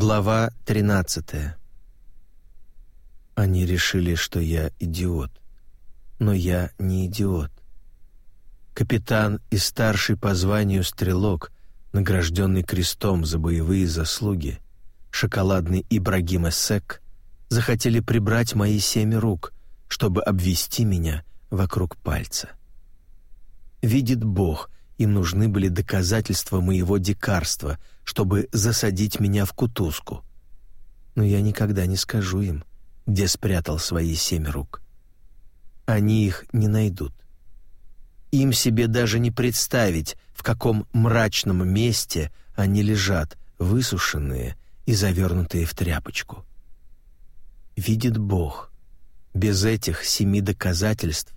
Глава 13 Они решили, что я идиот. Но я не идиот. Капитан и старший по званию стрелок, награжденный крестом за боевые заслуги, шоколадный Ибрагим Эссек, захотели прибрать мои семь рук, чтобы обвести меня вокруг пальца. Видит Бог, им нужны были доказательства моего дикарства, чтобы засадить меня в кутузку. Но я никогда не скажу им, где спрятал свои семь рук. Они их не найдут. Им себе даже не представить, в каком мрачном месте они лежат, высушенные и завернутые в тряпочку. Видит Бог, без этих семи доказательств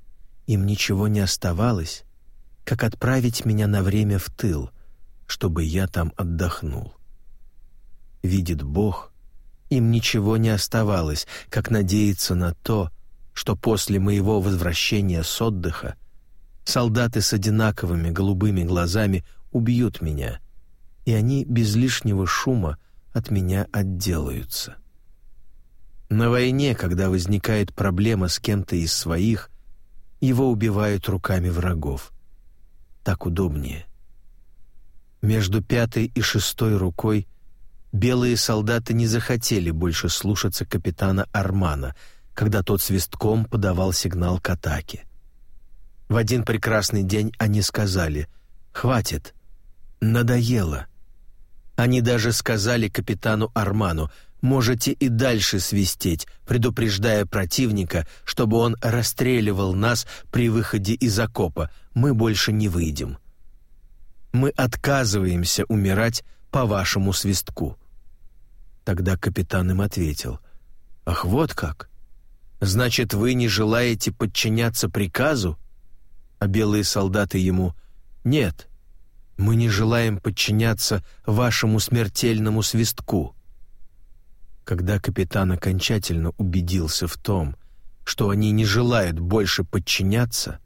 им ничего не оставалось, как отправить меня на время в тыл, чтобы я там отдохнул. Видит Бог, им ничего не оставалось, как надеяться на то, что после моего возвращения с отдыха солдаты с одинаковыми голубыми глазами убьют меня, и они без лишнего шума от меня отделаются. На войне, когда возникает проблема с кем-то из своих, его убивают руками врагов так удобнее. Между пятой и шестой рукой белые солдаты не захотели больше слушаться капитана Армана, когда тот свистком подавал сигнал к атаке. В один прекрасный день они сказали «Хватит, надоело». Они даже сказали капитану Арману «Можете и дальше свистеть, предупреждая противника, чтобы он расстреливал нас при выходе из окопа, мы больше не выйдем. Мы отказываемся умирать по вашему свистку». Тогда капитан им ответил, «Ах, вот как! Значит, вы не желаете подчиняться приказу?» А белые солдаты ему, «Нет, мы не желаем подчиняться вашему смертельному свистку». Когда капитан окончательно убедился в том, что они не желают больше подчиняться,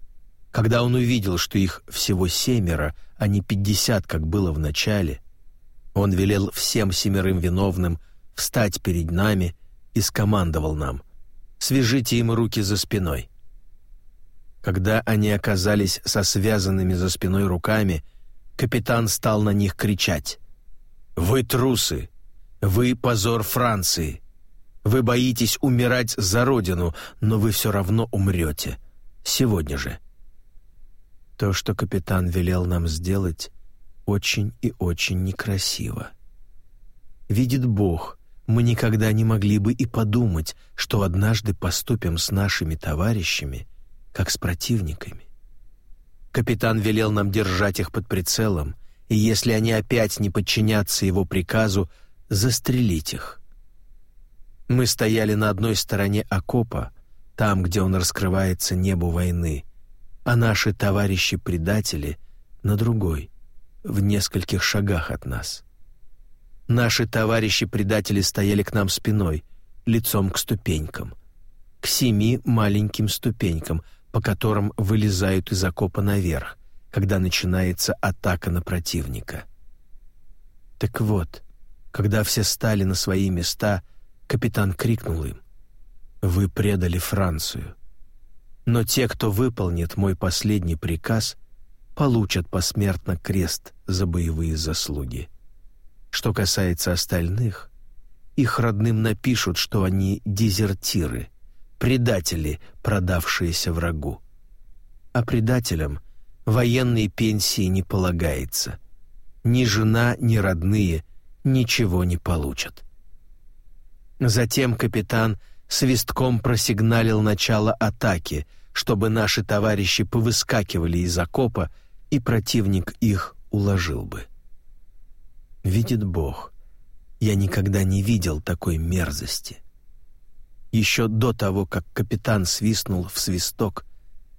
когда он увидел, что их всего семеро, а не пятьдесят, как было в начале, он велел всем семерым виновным встать перед нами и скомандовал нам «Свяжите им руки за спиной». Когда они оказались со связанными за спиной руками, капитан стал на них кричать «Вы трусы! Вы позор Франции! Вы боитесь умирать за родину, но вы все равно умрете. Сегодня же!» То, что капитан велел нам сделать, очень и очень некрасиво. Видит Бог, мы никогда не могли бы и подумать, что однажды поступим с нашими товарищами, как с противниками. Капитан велел нам держать их под прицелом, и если они опять не подчинятся его приказу, застрелить их. Мы стояли на одной стороне окопа, там, где он раскрывается небу войны, а наши товарищи-предатели на другой, в нескольких шагах от нас. Наши товарищи-предатели стояли к нам спиной, лицом к ступенькам, к семи маленьким ступенькам, по которым вылезают из окопа наверх, когда начинается атака на противника. Так вот, когда все стали на свои места, капитан крикнул им, «Вы предали Францию. Но те, кто выполнит мой последний приказ, получат посмертно крест за боевые заслуги. Что касается остальных, их родным напишут, что они дезертиры, предатели, продавшиеся врагу. А предателям военной пенсии не полагается. Ни жена, ни родные ничего не получат. Затем капитан свистком просигналил начало атаки, чтобы наши товарищи повыскакивали из окопа, и противник их уложил бы. Видит Бог, я никогда не видел такой мерзости. Еще до того, как капитан свистнул в свисток,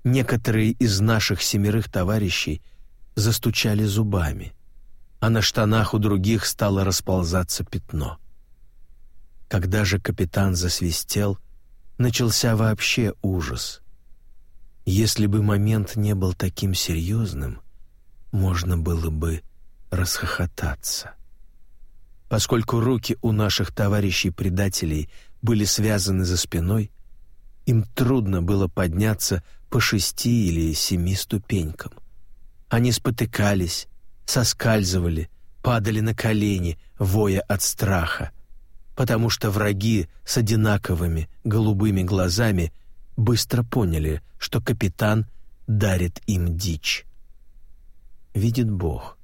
некоторые из наших семерых товарищей застучали зубами, а на штанах у других стало расползаться пятно. Когда же капитан засвистел, начался вообще ужас — если бы момент не был таким серьезным, можно было бы расхохотаться. Поскольку руки у наших товарищей-предателей были связаны за спиной, им трудно было подняться по шести или семи ступенькам. Они спотыкались, соскальзывали, падали на колени, воя от страха, потому что враги с одинаковыми голубыми глазами быстро поняли, что капитан дарит им дичь. Видит Бог,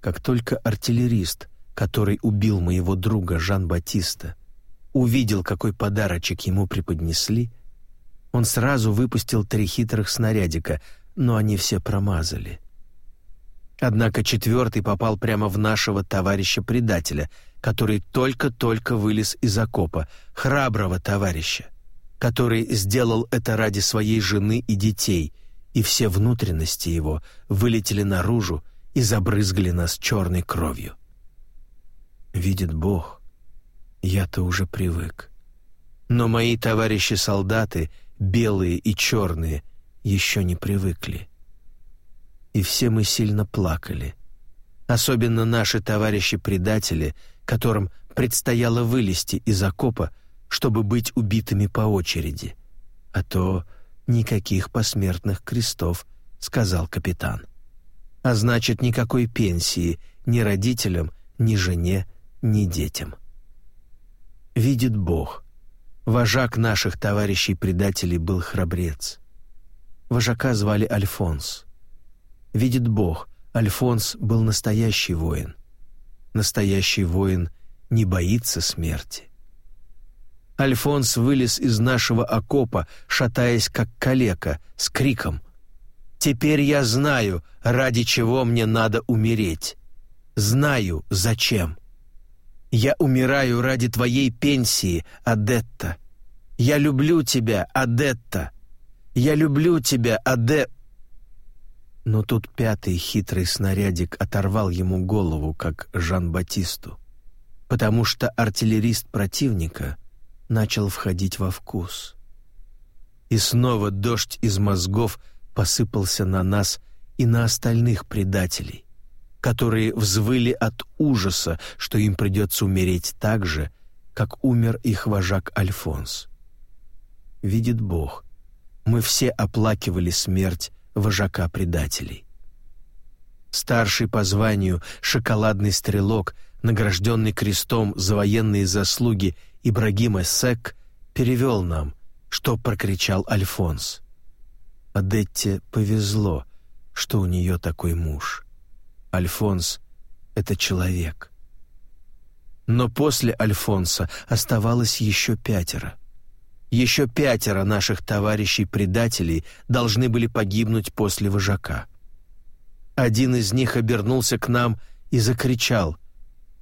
как только артиллерист, который убил моего друга Жан-Батиста, увидел, какой подарочек ему преподнесли, он сразу выпустил три хитрых снарядика, но они все промазали. Однако четвертый попал прямо в нашего товарища-предателя, который только-только вылез из окопа, храброго товарища, который сделал это ради своей жены и детей, и все внутренности его вылетели наружу и забрызгали нас черной кровью. Видит Бог, я-то уже привык. Но мои товарищи-солдаты, белые и черные, еще не привыкли и все мы сильно плакали. Особенно наши товарищи-предатели, которым предстояло вылезти из окопа, чтобы быть убитыми по очереди. А то никаких посмертных крестов, сказал капитан. А значит, никакой пенсии ни родителям, ни жене, ни детям. Видит Бог. Вожак наших товарищей-предателей был храбрец. Вожака звали Альфонс. Видит Бог, Альфонс был настоящий воин. Настоящий воин не боится смерти. Альфонс вылез из нашего окопа, шатаясь как калека, с криком «Теперь я знаю, ради чего мне надо умереть. Знаю, зачем. Я умираю ради твоей пенсии, Адетта. Я люблю тебя, Адетта. Я люблю тебя, Адетта. Но тут пятый хитрый снарядик оторвал ему голову, как Жан-Батисту, потому что артиллерист противника начал входить во вкус. И снова дождь из мозгов посыпался на нас и на остальных предателей, которые взвыли от ужаса, что им придется умереть так же, как умер их вожак Альфонс. Видит Бог, мы все оплакивали смерть вожака предателей. Старший по званию шоколадный стрелок, награжденный крестом за военные заслуги Ибрагима Сек, перевел нам, что прокричал Альфонс. Адетте повезло, что у нее такой муж. Альфонс — это человек. Но после Альфонса оставалось еще пятеро — еще пятеро наших товарищей-предателей должны были погибнуть после вожака. Один из них обернулся к нам и закричал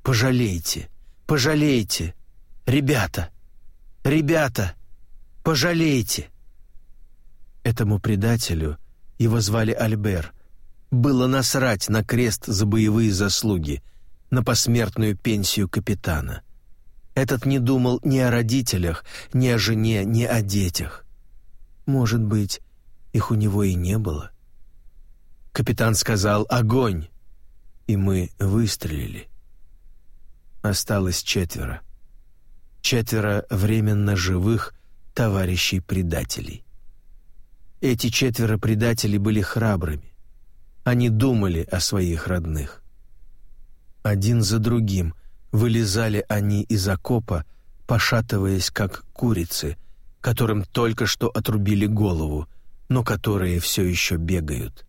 «Пожалейте! Пожалейте! Ребята! Ребята! Пожалейте!» Этому предателю, его звали Альбер, было насрать на крест за боевые заслуги, на посмертную пенсию капитана. Этот не думал ни о родителях, ни о жене, ни о детях. Может быть, их у него и не было. Капитан сказал «Огонь!» и мы выстрелили. Осталось четверо. Четверо временно живых товарищей-предателей. Эти четверо предателей были храбрыми. Они думали о своих родных. Один за другим – Вылезали они из окопа, пошатываясь, как курицы, которым только что отрубили голову, но которые все еще бегают.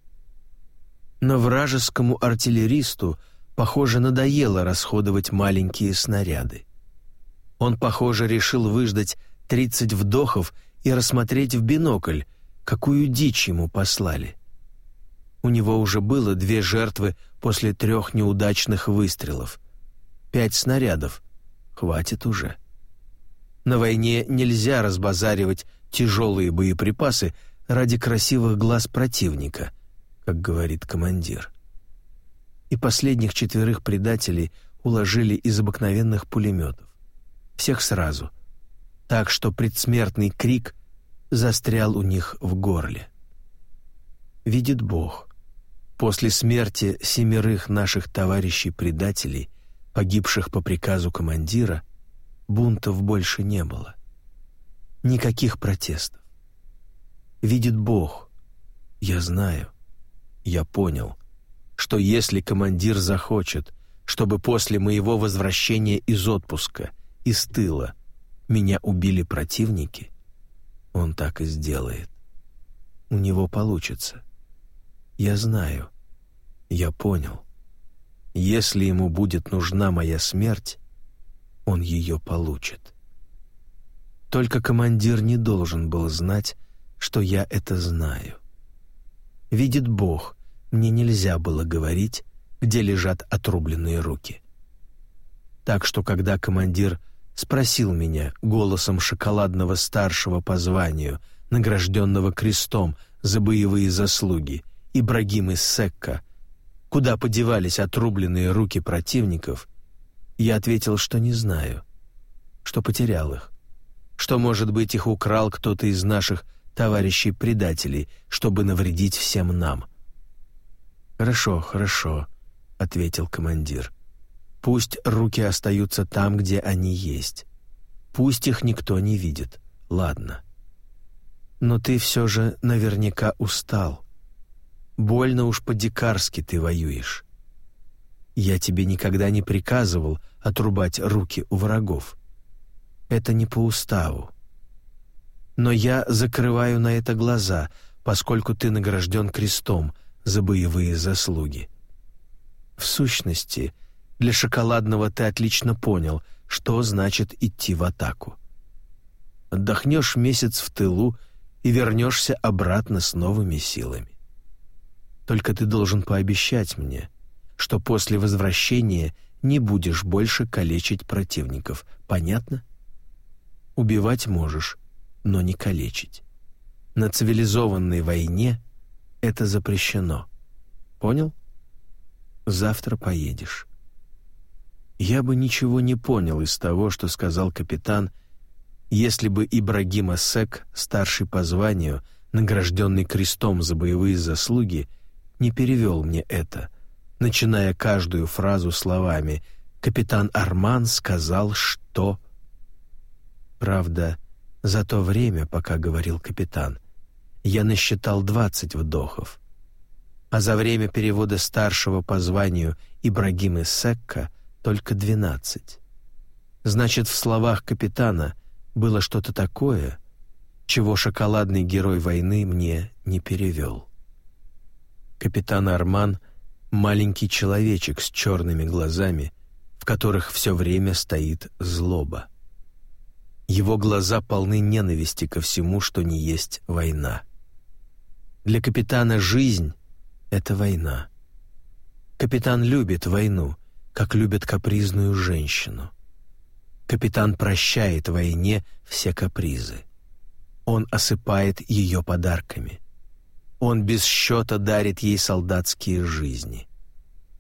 Но вражескому артиллеристу, похоже, надоело расходовать маленькие снаряды. Он, похоже, решил выждать 30 вдохов и рассмотреть в бинокль, какую дичь ему послали. У него уже было две жертвы после трех неудачных выстрелов — Пять снарядов. Хватит уже. На войне нельзя разбазаривать тяжелые боеприпасы ради красивых глаз противника, как говорит командир. И последних четверых предателей уложили из обыкновенных пулеметов. Всех сразу. Так что предсмертный крик застрял у них в горле. Видит Бог. После смерти семерых наших товарищей-предателей погибших по приказу командира, бунтов больше не было. Никаких протестов. Видит Бог. Я знаю. Я понял, что если командир захочет, чтобы после моего возвращения из отпуска, из тыла, меня убили противники, он так и сделает. У него получится. Я знаю. Я понял. Если ему будет нужна моя смерть, он ее получит. Только командир не должен был знать, что я это знаю. Видит Бог, мне нельзя было говорить, где лежат отрубленные руки. Так что, когда командир спросил меня голосом шоколадного старшего по званию, награжденного крестом за боевые заслуги, Ибрагим из Секка, куда подевались отрубленные руки противников, я ответил, что не знаю, что потерял их, что, может быть, их украл кто-то из наших товарищей-предателей, чтобы навредить всем нам. «Хорошо, хорошо», — ответил командир. «Пусть руки остаются там, где они есть. Пусть их никто не видит. Ладно. Но ты все же наверняка устал. Больно уж по-дикарски ты воюешь. Я тебе никогда не приказывал отрубать руки у врагов. Это не по уставу. Но я закрываю на это глаза, поскольку ты награжден крестом за боевые заслуги. В сущности, для шоколадного ты отлично понял, что значит идти в атаку. Отдохнешь месяц в тылу и вернешься обратно с новыми силами. Только ты должен пообещать мне, что после возвращения не будешь больше калечить противников. Понятно? Убивать можешь, но не калечить. На цивилизованной войне это запрещено. Понял? Завтра поедешь. Я бы ничего не понял из того, что сказал капитан, если бы Ибрагим Асек, старший по званию, награжденный крестом за боевые заслуги, не перевел мне это, начиная каждую фразу словами «Капитан Арман сказал, что...» Правда, за то время, пока говорил капитан, я насчитал двадцать вдохов, а за время перевода старшего по званию Ибрагима Секка только двенадцать. Значит, в словах капитана было что-то такое, чего шоколадный герой войны мне не перевел. Капитан Арман — маленький человечек с черными глазами, в которых все время стоит злоба. Его глаза полны ненависти ко всему, что не есть война. Для капитана жизнь — это война. Капитан любит войну, как любит капризную женщину. Капитан прощает войне все капризы. Он осыпает ее подарками — он без счета дарит ей солдатские жизни.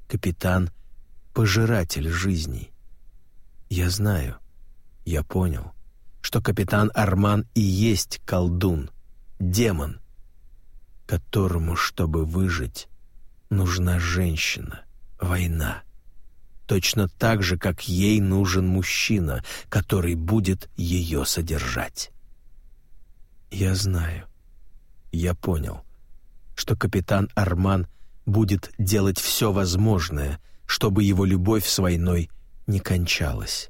Капитан — пожиратель жизней. Я знаю, я понял, что капитан Арман и есть колдун, демон, которому, чтобы выжить, нужна женщина, война. Точно так же, как ей нужен мужчина, который будет ее содержать. Я знаю, я понял что капитан Арман будет делать все возможное, чтобы его любовь с войной не кончалась.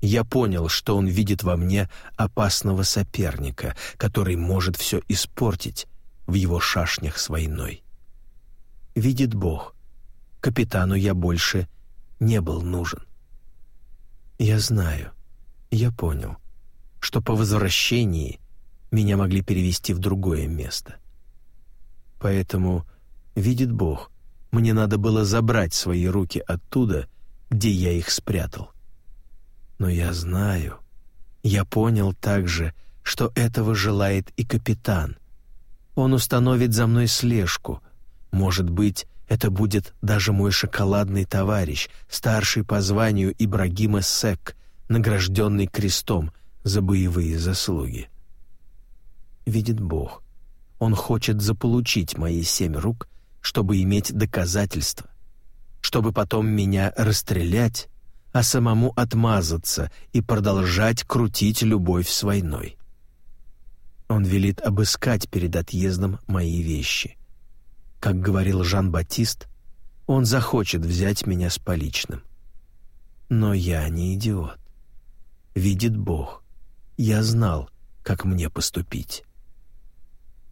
Я понял, что он видит во мне опасного соперника, который может все испортить в его шашнях с войной. Видит Бог, капитану я больше не был нужен. Я знаю, я понял, что по возвращении меня могли перевести в другое место. Поэтому, видит Бог, мне надо было забрать свои руки оттуда, где я их спрятал. Но я знаю, я понял также, что этого желает и капитан. Он установит за мной слежку. Может быть, это будет даже мой шоколадный товарищ, старший по званию Ибрагима Сек, награжденный крестом за боевые заслуги. Видит Бог, он хочет заполучить мои семь рук, чтобы иметь доказательства, чтобы потом меня расстрелять, а самому отмазаться и продолжать крутить любовь с войной. Он велит обыскать перед отъездом мои вещи. Как говорил Жан-Батист, он захочет взять меня с поличным. Но я не идиот. Видит Бог. Я знал, как мне поступить.